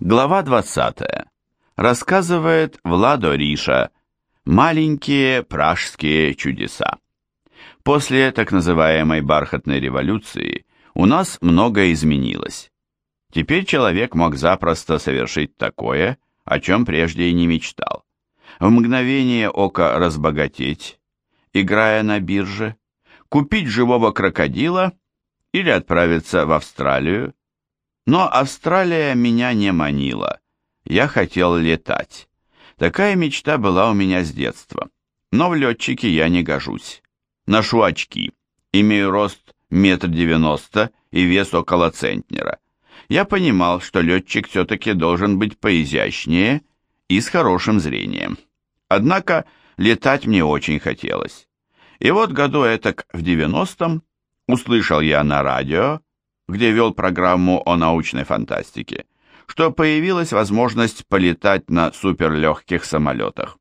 Глава 20. Рассказывает Владо Риша «Маленькие пражские чудеса». После так называемой бархатной революции у нас многое изменилось. Теперь человек мог запросто совершить такое, о чем прежде и не мечтал. В мгновение ока разбогатеть, играя на бирже, купить живого крокодила или отправиться в Австралию, но Австралия меня не манила. Я хотел летать. Такая мечта была у меня с детства. Но в летчике я не гожусь. Ношу очки. Имею рост метр девяносто и вес около центнера. Я понимал, что летчик все-таки должен быть поизящнее и с хорошим зрением. Однако летать мне очень хотелось. И вот году этак в девяностом услышал я на радио, где вел программу о научной фантастике, что появилась возможность полетать на суперлегких самолетах.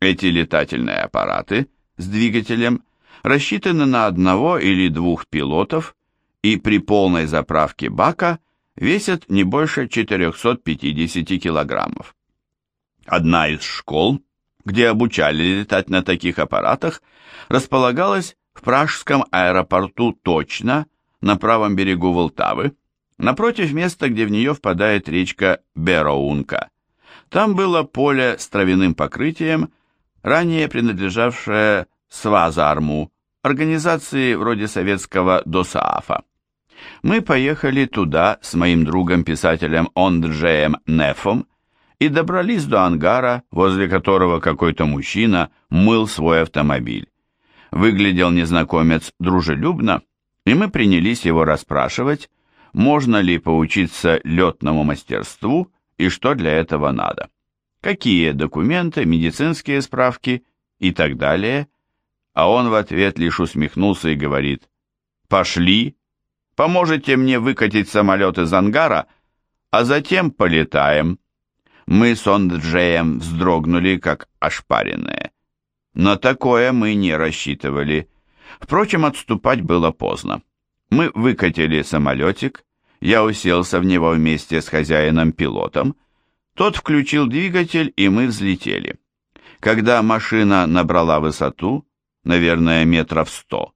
Эти летательные аппараты с двигателем рассчитаны на одного или двух пилотов и при полной заправке бака весят не больше 450 килограммов. Одна из школ, где обучали летать на таких аппаратах, располагалась в пражском аэропорту точно на правом берегу Волтавы, напротив места, где в нее впадает речка Бероунка. Там было поле с травяным покрытием, ранее принадлежавшее Свазарму, организации вроде советского ДОСААФа. Мы поехали туда с моим другом-писателем Онджеем Нефом и добрались до ангара, возле которого какой-то мужчина мыл свой автомобиль. Выглядел незнакомец дружелюбно, и мы принялись его расспрашивать, можно ли поучиться летному мастерству и что для этого надо, какие документы, медицинские справки и так далее, а он в ответ лишь усмехнулся и говорит «Пошли, поможете мне выкатить самолет из ангара, а затем полетаем». Мы с Онджеем вздрогнули, как ошпаренные. На такое мы не рассчитывали, Впрочем, отступать было поздно. Мы выкатили самолетик, я уселся в него вместе с хозяином-пилотом, тот включил двигатель, и мы взлетели. Когда машина набрала высоту, наверное, метров сто,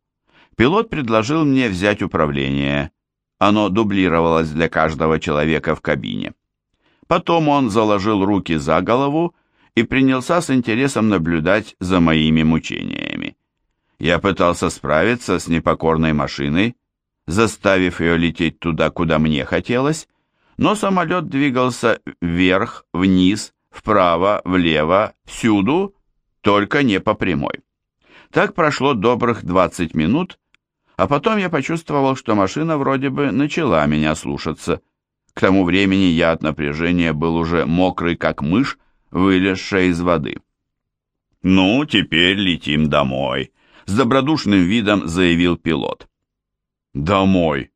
пилот предложил мне взять управление. Оно дублировалось для каждого человека в кабине. Потом он заложил руки за голову и принялся с интересом наблюдать за моими мучениями. Я пытался справиться с непокорной машиной, заставив ее лететь туда, куда мне хотелось, но самолет двигался вверх, вниз, вправо, влево, всюду, только не по прямой. Так прошло добрых 20 минут, а потом я почувствовал, что машина вроде бы начала меня слушаться. К тому времени я от напряжения был уже мокрый, как мышь, вылезшая из воды. «Ну, теперь летим домой», с добродушным видом заявил пилот. «Домой!»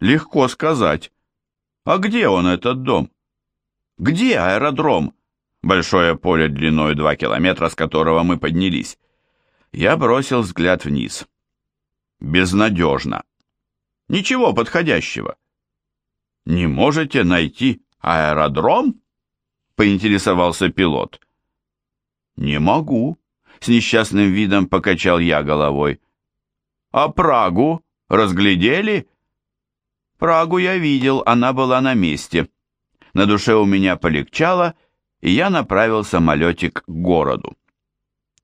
«Легко сказать. А где он, этот дом?» «Где аэродром?» Большое поле длиной два километра, с которого мы поднялись. Я бросил взгляд вниз. Безнадежно. Ничего подходящего. «Не можете найти аэродром?» — поинтересовался пилот. «Не могу», с несчастным видом покачал я головой. «А Прагу разглядели?» «Прагу я видел, она была на месте. На душе у меня полегчало, и я направил самолетик к городу.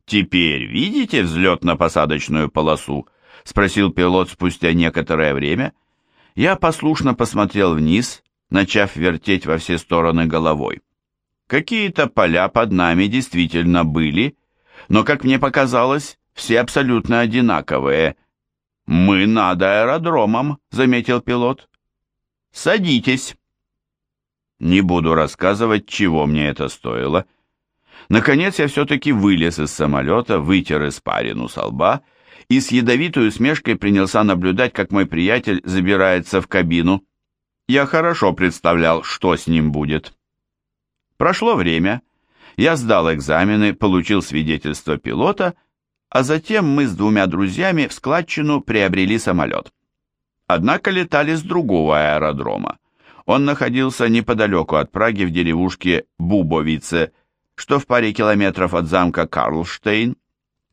«Теперь видите взлетно-посадочную полосу?» — спросил пилот спустя некоторое время. Я послушно посмотрел вниз, начав вертеть во все стороны головой. Какие-то поля под нами действительно были, но, как мне показалось, все абсолютно одинаковые. «Мы над аэродромом», — заметил пилот. «Садитесь». Не буду рассказывать, чего мне это стоило. Наконец я все-таки вылез из самолета, вытер испарину со лба и с ядовитой усмешкой принялся наблюдать, как мой приятель забирается в кабину. Я хорошо представлял, что с ним будет. Прошло время, я сдал экзамены, получил свидетельство пилота, а затем мы с двумя друзьями в складчину приобрели самолет. Однако летали с другого аэродрома. Он находился неподалеку от Праги в деревушке Бубовице, что в паре километров от замка Карлштейн.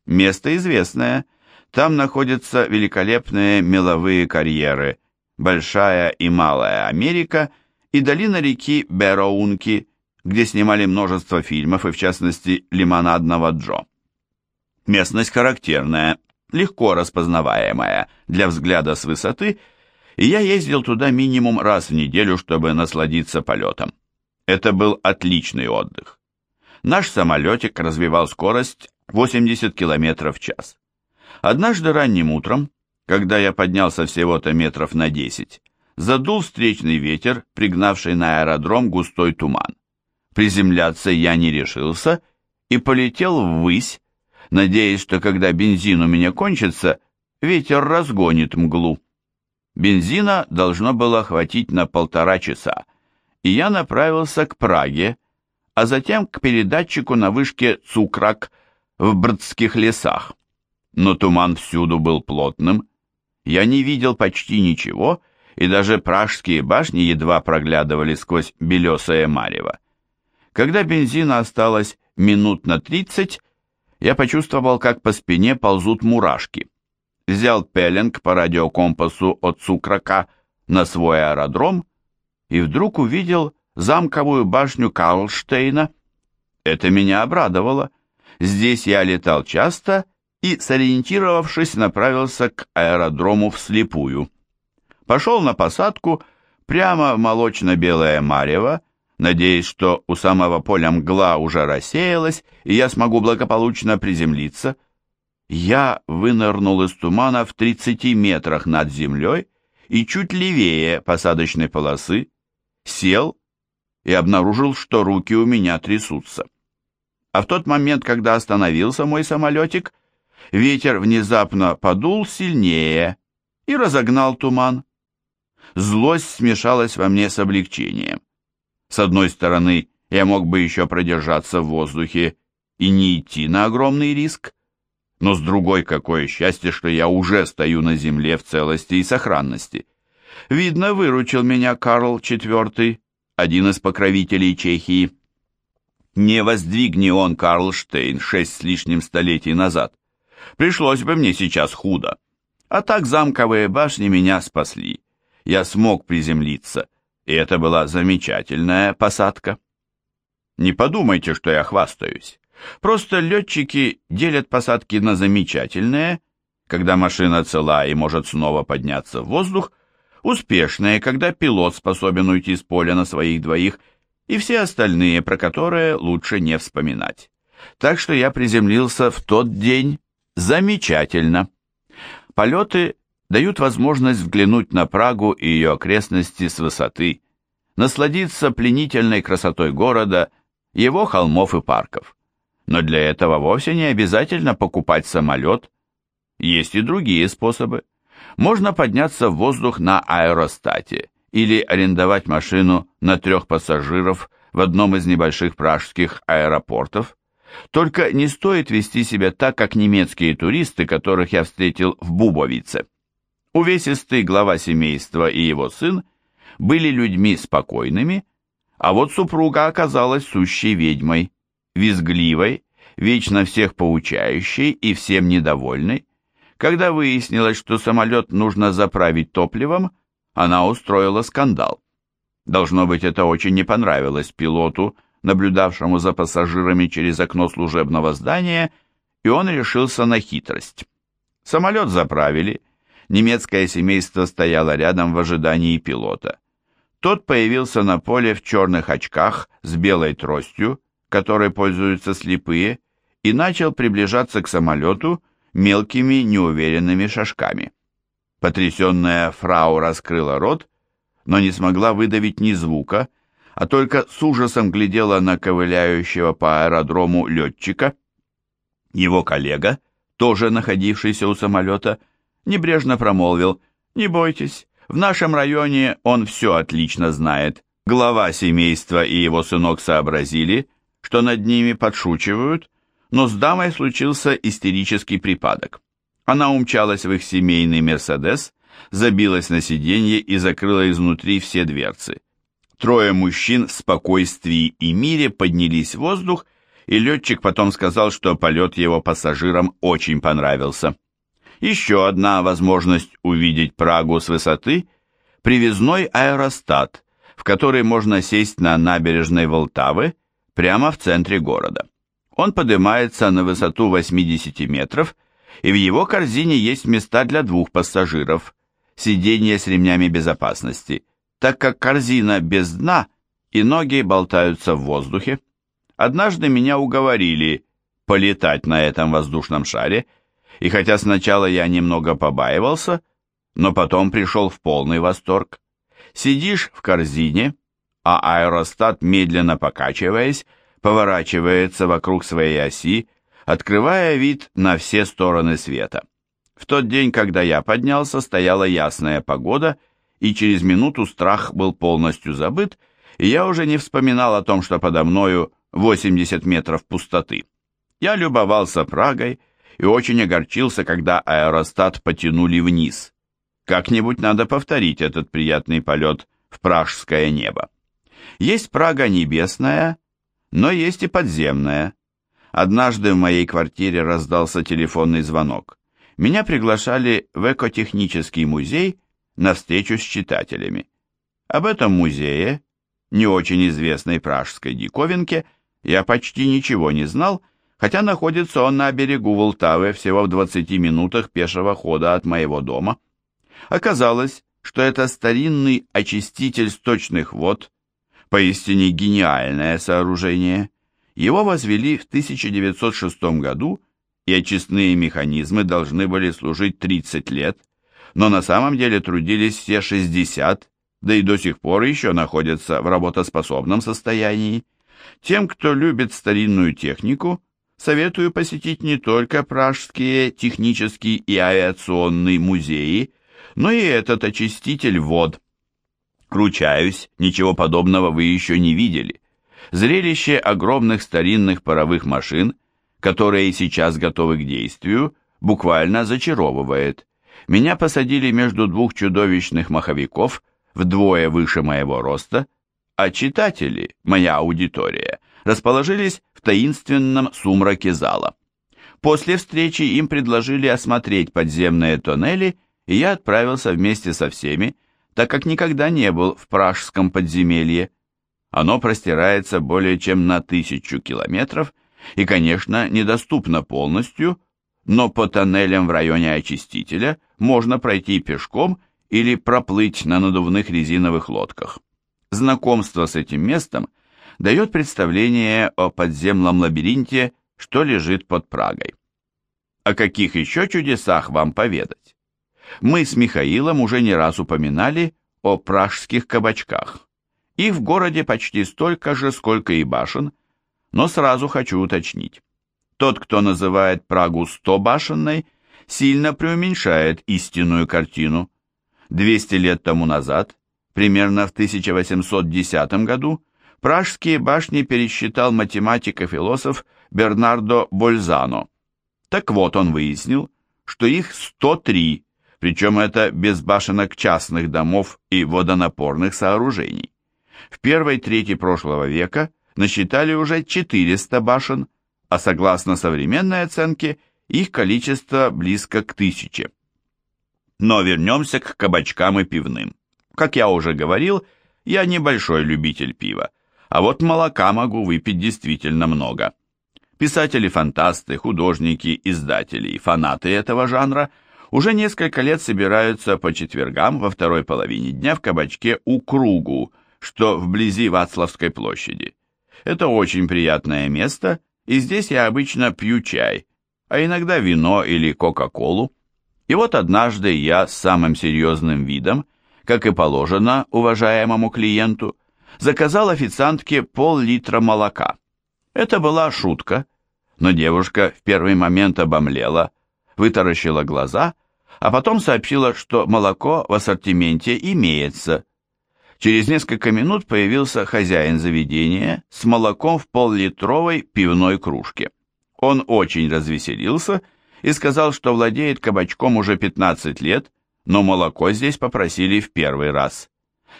Место известное. Там находятся великолепные меловые карьеры, Большая и Малая Америка и долина реки Бероунки, где снимали множество фильмов, и в частности «Лимонадного Джо». Местность характерная, легко распознаваемая для взгляда с высоты, и я ездил туда минимум раз в неделю, чтобы насладиться полетом. Это был отличный отдых. Наш самолетик развивал скорость 80 км в час. Однажды ранним утром, когда я поднялся всего-то метров на 10, задул встречный ветер, пригнавший на аэродром густой туман. Приземляться я не решился и полетел ввысь, надеясь, что когда бензин у меня кончится, ветер разгонит мглу. Бензина должно было хватить на полтора часа, и я направился к Праге, а затем к передатчику на вышке Цукрак в Брдских лесах. Но туман всюду был плотным, я не видел почти ничего, и даже пражские башни едва проглядывали сквозь белесое марево. Когда бензина осталось минут на тридцать, я почувствовал, как по спине ползут мурашки. Взял пеленг по радиокомпасу от Цукрака на свой аэродром и вдруг увидел замковую башню Карлштейна. Это меня обрадовало. Здесь я летал часто и, сориентировавшись, направился к аэродрому вслепую. Пошел на посадку прямо в молочно-белое марево, надеясь, что у самого поля мгла уже рассеялась, и я смогу благополучно приземлиться. Я вынырнул из тумана в 30 метрах над землей и чуть левее посадочной полосы, сел и обнаружил, что руки у меня трясутся. А в тот момент, когда остановился мой самолетик, ветер внезапно подул сильнее и разогнал туман. Злость смешалась во мне с облегчением. С одной стороны, я мог бы еще продержаться в воздухе и не идти на огромный риск, но с другой, какое счастье, что я уже стою на земле в целости и сохранности. Видно, выручил меня Карл IV, один из покровителей Чехии. Не воздвигни он Карлштейн шесть с лишним столетий назад. Пришлось бы мне сейчас худо. А так замковые башни меня спасли. Я смог приземлиться, и это была замечательная посадка. Не подумайте, что я хвастаюсь. Просто летчики делят посадки на замечательные, когда машина цела и может снова подняться в воздух, успешные, когда пилот способен уйти с поля на своих двоих, и все остальные, про которые лучше не вспоминать. Так что я приземлился в тот день замечательно. Полеты дают возможность взглянуть на Прагу и ее окрестности с высоты, насладиться пленительной красотой города, его холмов и парков. Но для этого вовсе не обязательно покупать самолет. Есть и другие способы можно подняться в воздух на аэростате или арендовать машину на трех пассажиров в одном из небольших пражских аэропортов. Только не стоит вести себя так, как немецкие туристы, которых я встретил в Бубовице. Увесистый глава семейства и его сын были людьми спокойными, а вот супруга оказалась сущей ведьмой, визгливой, вечно всех поучающей и всем недовольной, когда выяснилось, что самолет нужно заправить топливом, она устроила скандал. Должно быть, это очень не понравилось пилоту, наблюдавшему за пассажирами через окно служебного здания, и он решился на хитрость. Самолет заправили, немецкое семейство стояло рядом в ожидании пилота. Тот появился на поле в черных очках с белой тростью, которой пользуются слепые, и начал приближаться к самолету, мелкими неуверенными шажками. Потрясенная фрау раскрыла рот, но не смогла выдавить ни звука, а только с ужасом глядела на ковыляющего по аэродрому летчика. Его коллега, тоже находившийся у самолета, небрежно промолвил «Не бойтесь, в нашем районе он все отлично знает». Глава семейства и его сынок сообразили, что над ними подшучивают, но с дамой случился истерический припадок. Она умчалась в их семейный «Мерседес», забилась на сиденье и закрыла изнутри все дверцы. Трое мужчин в спокойствии и мире поднялись в воздух, и летчик потом сказал, что полет его пассажирам очень понравился. Еще одна возможность увидеть Прагу с высоты – привязной аэростат, в который можно сесть на набережной Волтавы прямо в центре города. Он поднимается на высоту 80 метров, и в его корзине есть места для двух пассажиров, сиденье с ремнями безопасности, так как корзина без дна и ноги болтаются в воздухе. Однажды меня уговорили полетать на этом воздушном шаре, и хотя сначала я немного побаивался, но потом пришел в полный восторг. Сидишь в корзине, а аэростат, медленно покачиваясь, поворачивается вокруг своей оси, открывая вид на все стороны света. В тот день, когда я поднялся, стояла ясная погода, и через минуту страх был полностью забыт, и я уже не вспоминал о том, что подо мною 80 метров пустоты. Я любовался Прагой и очень огорчился, когда аэростат потянули вниз. Как-нибудь надо повторить этот приятный полет в пражское небо. Есть Прага небесная, но есть и подземная. Однажды в моей квартире раздался телефонный звонок. Меня приглашали в экотехнический музей на встречу с читателями. Об этом музее, не очень известной пражской диковинке, я почти ничего не знал, хотя находится он на берегу Волтавы всего в 20 минутах пешего хода от моего дома. Оказалось, что это старинный очиститель сточных вод, Поистине гениальное сооружение. Его возвели в 1906 году, и очистные механизмы должны были служить 30 лет, но на самом деле трудились все 60, да и до сих пор еще находятся в работоспособном состоянии. Тем, кто любит старинную технику, советую посетить не только Пражские технический и авиационный музеи, но и этот очиститель вод – Ручаюсь, ничего подобного вы еще не видели. Зрелище огромных старинных паровых машин, которые сейчас готовы к действию, буквально зачаровывает. Меня посадили между двух чудовищных маховиков, вдвое выше моего роста, а читатели, моя аудитория, расположились в таинственном сумраке зала. После встречи им предложили осмотреть подземные тоннели, и я отправился вместе со всеми, так как никогда не был в пражском подземелье. Оно простирается более чем на тысячу километров и, конечно, недоступно полностью, но по тоннелям в районе очистителя можно пройти пешком или проплыть на надувных резиновых лодках. Знакомство с этим местом дает представление о подземном лабиринте, что лежит под Прагой. О каких еще чудесах вам поведать? Мы с Михаилом уже не раз упоминали о пражских кабачках. Их в городе почти столько же, сколько и башен, но сразу хочу уточнить. Тот, кто называет Прагу стобашенной, сильно преуменьшает истинную картину. 200 лет тому назад, примерно в 1810 году, пражские башни пересчитал математик и философ Бернардо Бользано. Так вот он выяснил, что их 103, причем это без башенок частных домов и водонапорных сооружений. В первой трети прошлого века насчитали уже 400 башен, а согласно современной оценке, их количество близко к тысяче. Но вернемся к кабачкам и пивным. Как я уже говорил, я небольшой любитель пива, а вот молока могу выпить действительно много. Писатели-фантасты, художники, издатели и фанаты этого жанра – уже несколько лет собираются по четвергам во второй половине дня в кабачке у Кругу, что вблизи Вацлавской площади. Это очень приятное место, и здесь я обычно пью чай, а иногда вино или кока-колу. И вот однажды я с самым серьезным видом, как и положено уважаемому клиенту, заказал официантке пол-литра молока. Это была шутка, но девушка в первый момент обомлела, вытаращила глаза, а потом сообщила, что молоко в ассортименте имеется. Через несколько минут появился хозяин заведения с молоком в пол-литровой пивной кружке. Он очень развеселился и сказал, что владеет кабачком уже 15 лет, но молоко здесь попросили в первый раз.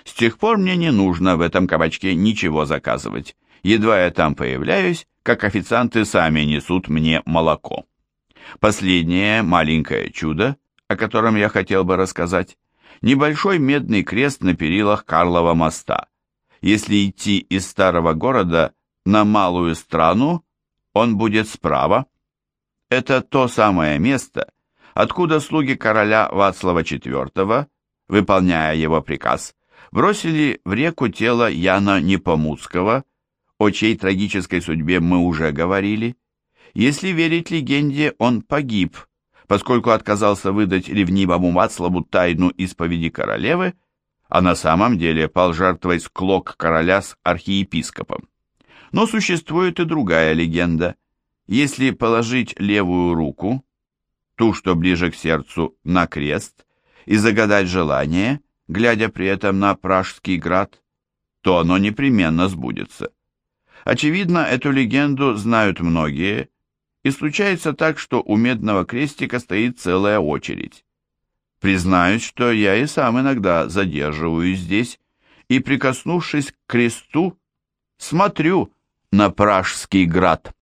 С тех пор мне не нужно в этом кабачке ничего заказывать. Едва я там появляюсь, как официанты сами несут мне молоко. Последнее маленькое чудо, о котором я хотел бы рассказать, небольшой медный крест на перилах Карлова моста. Если идти из старого города на малую страну, он будет справа. Это то самое место, откуда слуги короля Вацлава IV, выполняя его приказ, бросили в реку тело Яна Непомуцкого, о чьей трагической судьбе мы уже говорили. Если верить легенде, он погиб, поскольку отказался выдать ревнивому Вацлаву тайну исповеди королевы, а на самом деле пал жертвой склок короля с архиепископом. Но существует и другая легенда. Если положить левую руку, ту, что ближе к сердцу, на крест, и загадать желание, глядя при этом на Пражский град, то оно непременно сбудется. Очевидно, эту легенду знают многие, и случается так, что у медного крестика стоит целая очередь. Признаюсь, что я и сам иногда задерживаюсь здесь и, прикоснувшись к кресту, смотрю на Пражский град.